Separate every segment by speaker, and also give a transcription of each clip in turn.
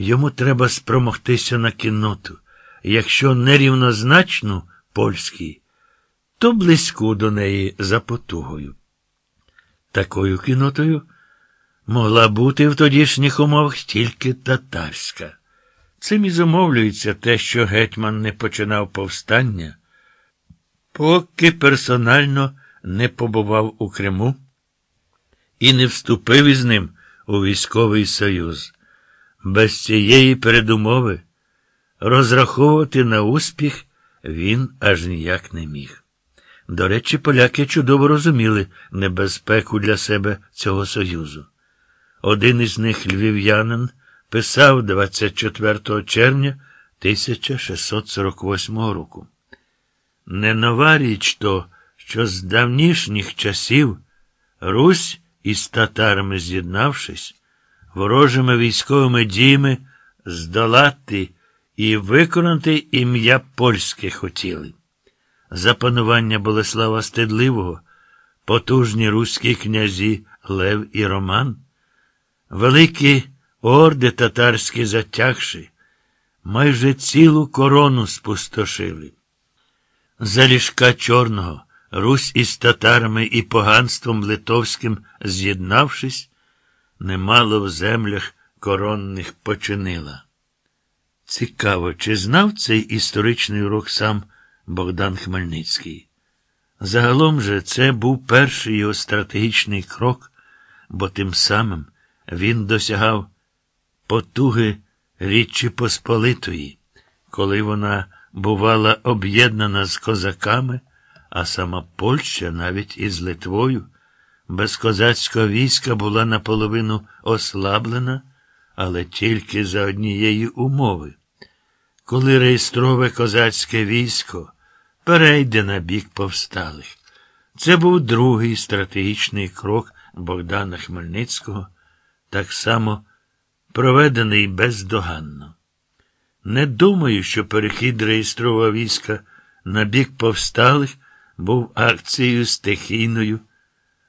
Speaker 1: Йому треба спромогтися на кінноту, якщо нерівнозначну польській, то близьку до неї за потугою. Такою кінотою могла бути в тодішніх умовах тільки татарська. Цим і зумовлюється те, що гетьман не починав повстання, поки персонально не побував у Криму і не вступив із ним у військовий союз. Без цієї передумови розраховувати на успіх він аж ніяк не міг. До речі, поляки чудово розуміли небезпеку для себе цього союзу. Один із них, львів'янин, писав 24 червня 1648 року. Не нова річ то, що з давнішніх часів Русь із татарами з'єднавшись, ворожими військовими діями здолати і виконати ім'я польське хотіли. За панування Болеслава Стедливого, потужні руські князі Лев і Роман, великі орди татарські затягши, майже цілу корону спустошили. За ліжка Чорного Русь із татарами і поганством литовським з'єднавшись, немало в землях коронних починила. Цікаво, чи знав цей історичний урок сам Богдан Хмельницький? Загалом же це був перший його стратегічний крок, бо тим самим він досягав потуги Річчі Посполитої, коли вона бувала об'єднана з козаками, а сама Польща навіть із Литвою, без козацького війська була наполовину ослаблена, але тільки за однієї умови. Коли реєстрове козацьке військо перейде на бік повсталих. Це був другий стратегічний крок Богдана Хмельницького, так само проведений бездоганно. Не думаю, що перехід реєстрового війська на бік повсталих був акцією стихійною.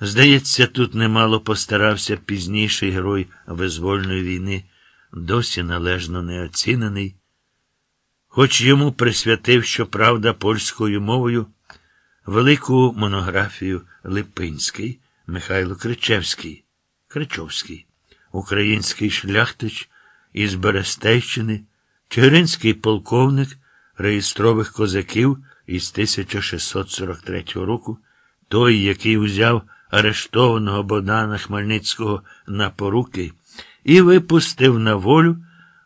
Speaker 1: Здається, тут немало постарався пізніший герой визвольної війни, досі належно неоцінений, хоч йому присвятив, щоправда, польською мовою велику монографію Липинський Михайло Кричевський, Кричовський, український шляхтич із Берестейщини, Чигиринський полковник реєстрових козаків із 1643 року, той, який узяв арештованого Богдана Хмельницького на поруки і випустив на волю,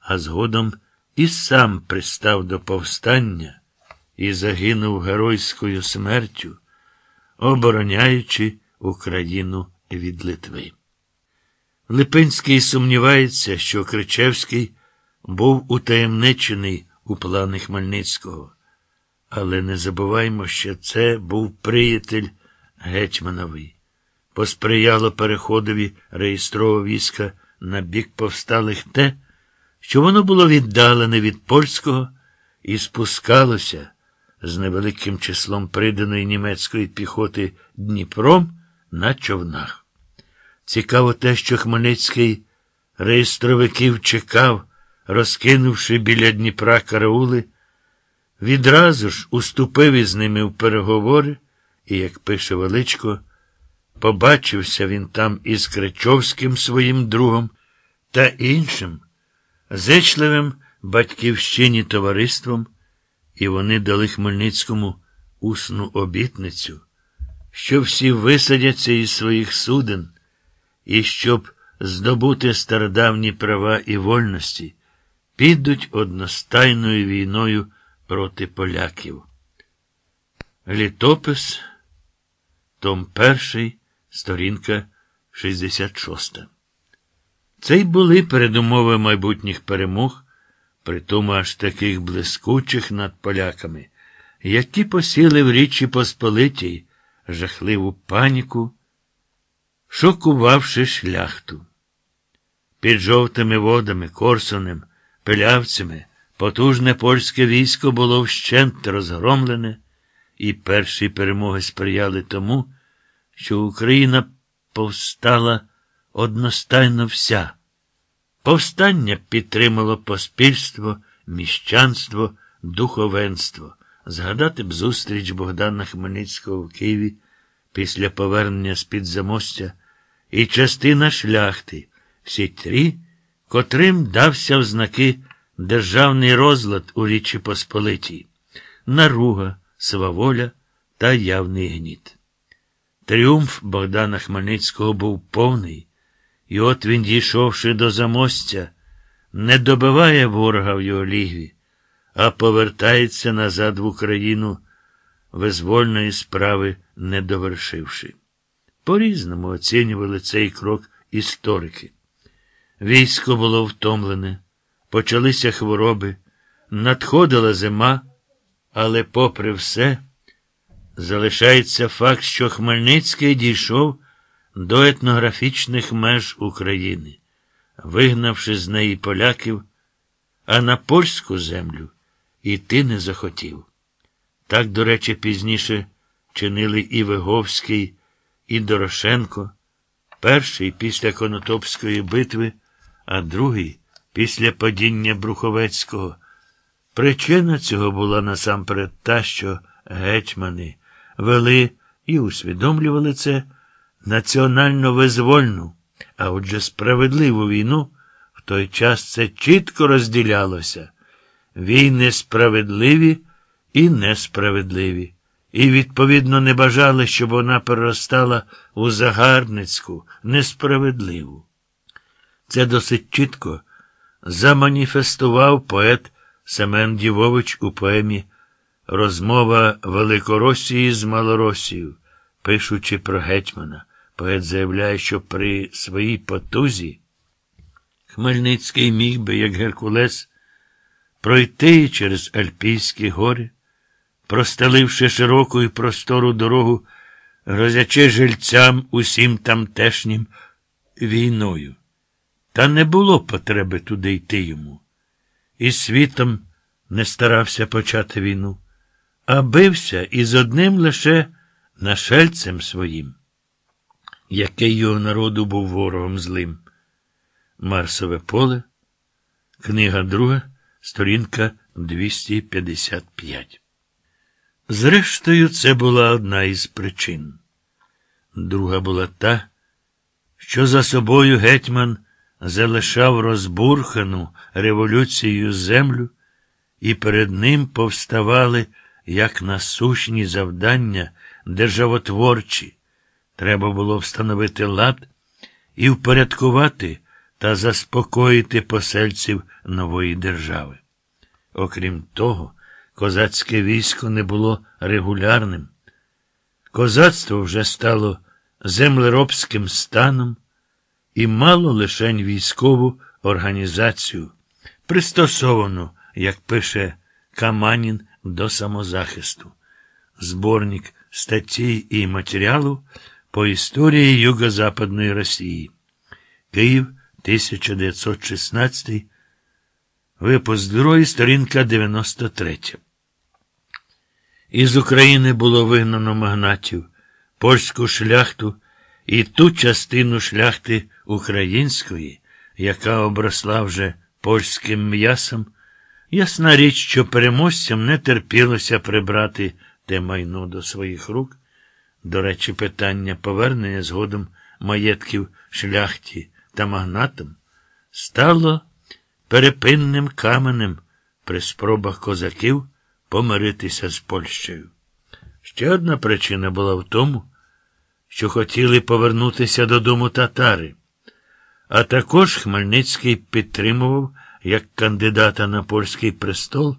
Speaker 1: а згодом і сам пристав до повстання і загинув геройською смертю, обороняючи Україну від Литви. Липинський сумнівається, що Кричевський був утаємничений у плани Хмельницького. Але не забуваймо, що це був приятель гетьмановий. Посприяло переходові реєстрового війська на бік повсталих те, що воно було віддалене від польського і спускалося з невеликим числом приданої німецької піхоти Дніпром на човнах. Цікаво те, що Хмельницький реєстровиків чекав, розкинувши біля Дніпра караули, відразу ж уступив із ними в переговори, і, як пише Величко, побачився він там із Кричовським своїм другом та іншим, зичливим батьківщині товариством, і вони дали Хмельницькому усну обітницю, що всі висадяться із своїх суден, і щоб здобути стародавні права і вольності, підуть одностайною війною проти поляків. Літопис, Том 1, сторінка 66. Це й були передумови майбутніх перемог, притому аж таких блискучих над поляками, які посіли в Річі Посполитій жахливу паніку, шокувавши шляхту. Під жовтими водами, Корсунем, пилявцями, потужне польське військо було вщент розгромлене, і перші перемоги сприяли тому, що Україна повстала одностайно вся. Повстання підтримало поспільство, міщанство, духовенство. Згадати б зустріч Богдана Хмельницького в Києві після повернення з-під замостя і частина шляхти, всі три, котрим дався в знаки державний розлад у Річі Посполитій, наруга, сваволя та явний гніт. Тріумф Богдана Хмельницького був повний, і от він, дійшовши до замостя, не добиває ворога в його лігві, а повертається назад в Україну, визвольної справи не довершивши. По-різному оцінювали цей крок історики. Військо було втомлене, почалися хвороби, надходила зима, але, попри все, залишається факт, що Хмельницький дійшов до етнографічних меж України, вигнавши з неї поляків, а на польську землю іти не захотів. Так, до речі, пізніше чинили і Виговський, і Дорошенко, перший після Конотопської битви, а другий після падіння Бруховецького. Причина цього була насамперед та, що гетьмани вели і усвідомлювали це національно визвольну, а отже справедливу війну, в той час це чітко розділялося. Війни справедливі і несправедливі, і, відповідно, не бажали, щоб вона переростала у загарбницьку, несправедливу. Це досить чітко заманіфестував поет Семен Дівович у поемі Розмова Великоросії з Малоросією, пишучи про гетьмана. Поет заявляє, що при своїй потузі Хмельницький міг би, як Геркулес, пройти через Альпійські гори, простеливши широку і простору дорогу, грозячи жильцям усім тамтешнім війною. Та не було потреби туди йти йому. І світом не старався почати війну, а бився із одним лише нашельцем своїм, який його народу був ворогом злим. Марсове поле, книга друга, сторінка 255. Зрештою, це була одна із причин. Друга була та, що за собою гетьман залишав розбурхану революцією землю, і перед ним повставали як насущні завдання державотворчі. Треба було встановити лад і впорядкувати та заспокоїти посельців нової держави. Окрім того, козацьке військо не було регулярним. Козацтво вже стало землеробським станом і мало лишень військову організацію, пристосовану, як пише Каманін, до самозахисту. Зборник статей і матеріалу по історії Юго-Западної Росії. Київ 1916. Випуск 2, сторінка 93. Із України було вигнано магнатів, польську шляхту і ту частину шляхти української, яка обросла вже польським м'ясом. Ясна річ, що переможцям не терпілося прибрати те майно до своїх рук. До речі, питання повернення згодом маєтків шляхті та магнатам стало перепинним каменем при спробах козаків помиритися з Польщею. Ще одна причина була в тому, що хотіли повернутися додому татари, а також Хмельницький підтримував як кандидата на польський престол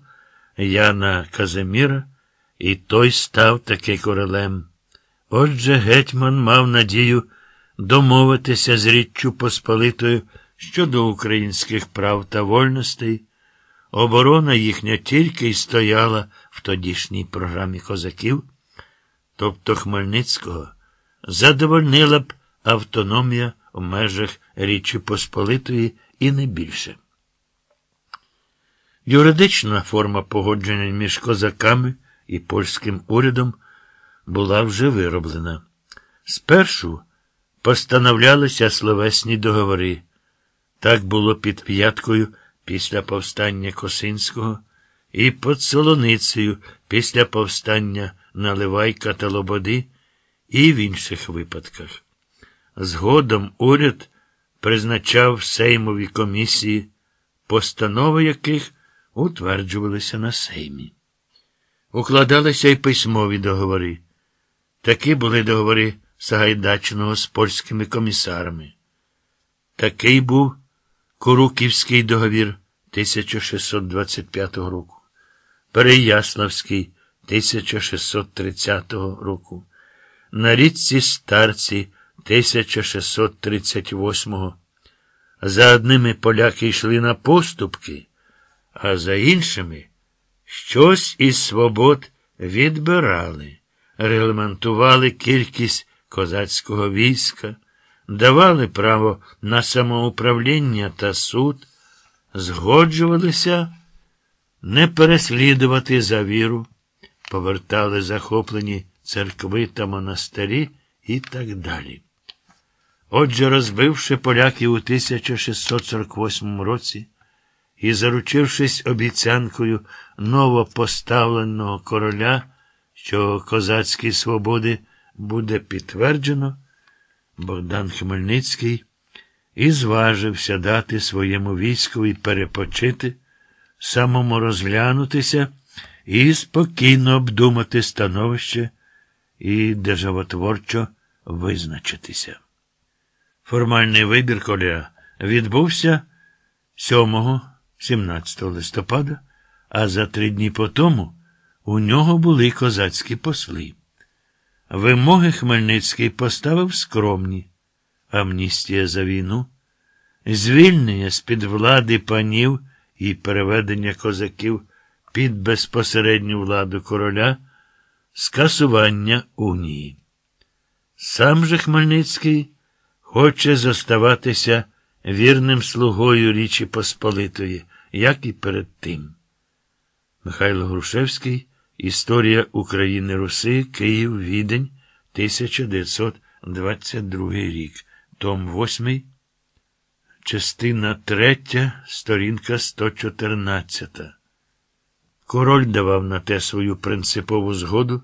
Speaker 1: Яна Казиміра, і той став таки королем. Отже, гетьман мав надію домовитися з Річчю Посполитою щодо українських прав та вольностей. Оборона їхня тільки й стояла в тодішній програмі козаків, тобто Хмельницького, задовольнила б автономія в межах Річі Посполитої і не більше. Юридична форма погодження між козаками і польським урядом була вже вироблена. Спершу постановлялися словесні договори. Так було під п'яткою після повстання Косинського і під Солоницею після повстання Наливайка та Лободи і в інших випадках. Згодом уряд призначав Сеймові комісії, постанови яких утверджувалися на Сеймі. Укладалися й письмові договори. Такі були договори Сагайдачного з польськими комісарами. Такий був Куруківський договір 1625 року, Переяславський 1630 року, на річці Старці 1638. За одними поляки йшли на поступки, а за іншими щось із свобод відбирали, регламентували кількість козацького війська, давали право на самоуправління та суд, згоджувалися не переслідувати за віру, повертали захоплені церкви та монастирі і так далі. Отже, розбивши поляків у 1648 році і заручившись обіцянкою новопоставленого короля, що козацькі свободи буде підтверджено, Богдан Хмельницький і зважився дати своєму військові перепочити, самому розглянутися і спокійно обдумати становище і державотворчо визначитися. Формальний вибір коля відбувся 7-17 листопада, а за три дні по тому у нього були козацькі посли. Вимоги Хмельницький поставив скромні амністія за війну, звільнення з-під влади панів і переведення козаків під безпосередню владу короля, скасування унії. Сам же Хмельницький хоче зоставатися вірним слугою Річі Посполитої, як і перед тим. Михайло Грушевський Історія України Руси, Київ, Відень, 1922 рік. Том 8, частина 3, сторінка 114. Король давав на те свою принципову згоду.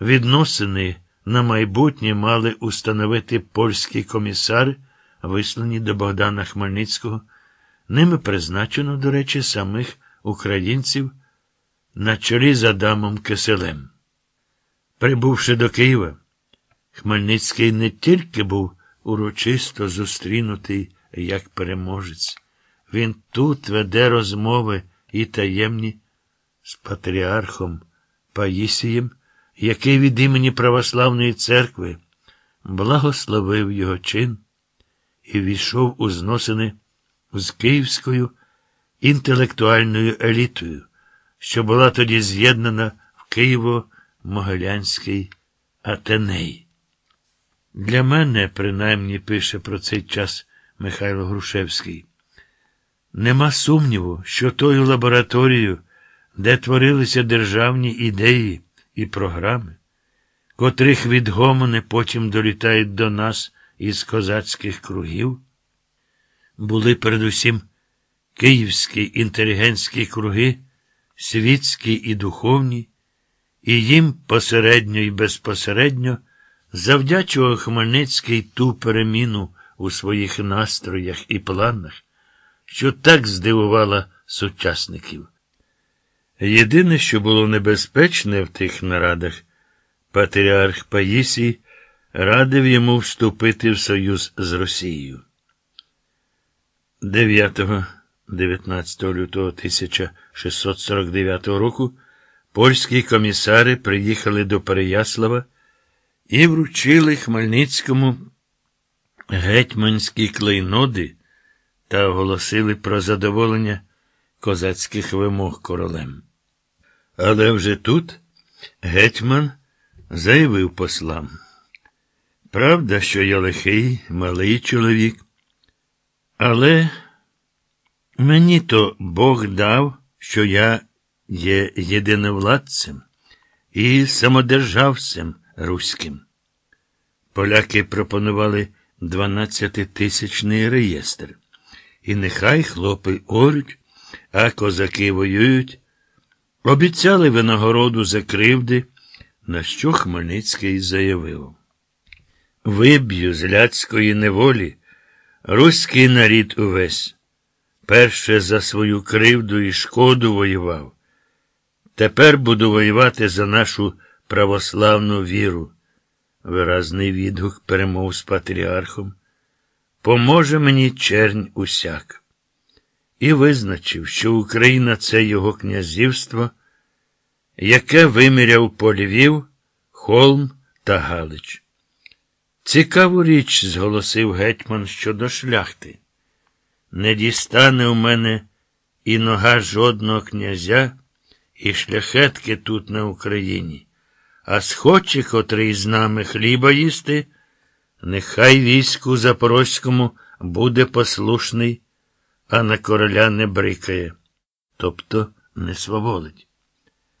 Speaker 1: Відносини на майбутнє мали установити польські комісари, вислані до Богдана Хмельницького. Ними призначено, до речі, самих українців на чолі з Адамом Киселем. Прибувши до Києва, Хмельницький не тільки був урочисто зустрінутий як переможець, він тут веде розмови і таємні з патріархом Паїсієм, який від імені Православної церкви благословив його чин і війшов у зносини з київською інтелектуальною елітою що була тоді з'єднана в Києво-Могилянський Атеней. Для мене, принаймні, пише про цей час Михайло Грушевський, нема сумніву, що тою лабораторією, де творилися державні ідеї і програми, котрих відгомони потім долітають до нас із козацьких кругів, були передусім київські інтелігентські круги світські і духовні, і їм посередньо і безпосередньо завдячував Хмельницький ту переміну у своїх настроях і планах, що так здивувала сучасників. Єдине, що було небезпечне в тих нарадах, патріарх Паїсій радив йому вступити в союз з Росією. 9 19 лютого 1649 року польські комісари приїхали до Переяслава і вручили Хмельницькому гетьманські клейноди та оголосили про задоволення козацьких вимог королем. Але вже тут гетьман заявив послам. Правда, що я лихий, малий чоловік, але Мені то Бог дав, що я є єдиновладцем і самодержавцем руським. Поляки пропонували 12-тисячний реєстр, і нехай хлопи орють, а козаки воюють. Обіцяли винагороду за кривди, на що Хмельницький заявив. Виб'ю з ляцької неволі руський нарід увесь. Перше за свою кривду і шкоду воював. Тепер буду воювати за нашу православну віру. Виразний відгук перемов з патріархом. Поможе мені чернь усяк. І визначив, що Україна це його князівство, яке виміряв по Львів, Холм та Галич. Цікаву річ, зголосив гетьман щодо шляхти. Не дістане у мене і нога жодного князя, і шляхетки тут на Україні, а схоче котрий з нами хліба їсти, нехай війську Запорозькому буде послушний, а на короля не брикає, тобто не сваволить.